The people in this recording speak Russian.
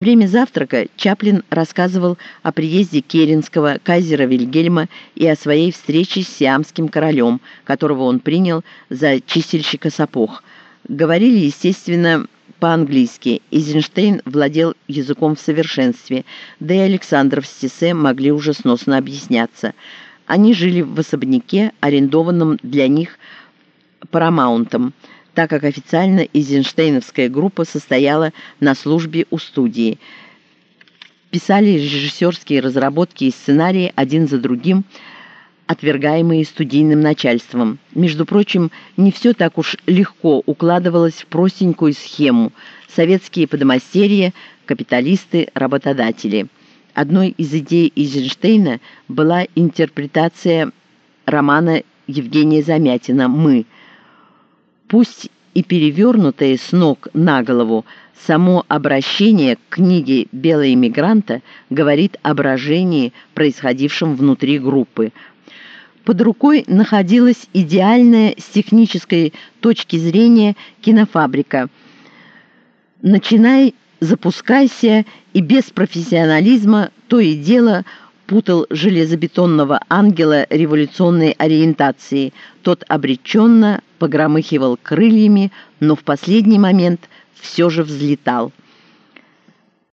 время завтрака Чаплин рассказывал о приезде Керенского, кайзера Вильгельма и о своей встрече с сиамским королем, которого он принял за чистильщика сапог. Говорили, естественно, по-английски. Эйзенштейн владел языком в совершенстве, да и Александров с Тессе могли уже сносно объясняться. Они жили в особняке, арендованном для них Парамаунтом так как официально Эйзенштейновская группа состояла на службе у студии. Писали режиссерские разработки и сценарии один за другим, отвергаемые студийным начальством. Между прочим, не все так уж легко укладывалось в простенькую схему. Советские подмастерья, капиталисты, работодатели. Одной из идей Эйзенштейна была интерпретация романа Евгения Замятина «Мы», Пусть и перевернутое с ног на голову, само обращение к книге «Белые мигранта» говорит о брожении, происходившем внутри группы. Под рукой находилась идеальная с технической точки зрения кинофабрика. «Начинай, запускайся» и без профессионализма то и дело – путал железобетонного ангела революционной ориентации. Тот обреченно погромыхивал крыльями, но в последний момент все же взлетал.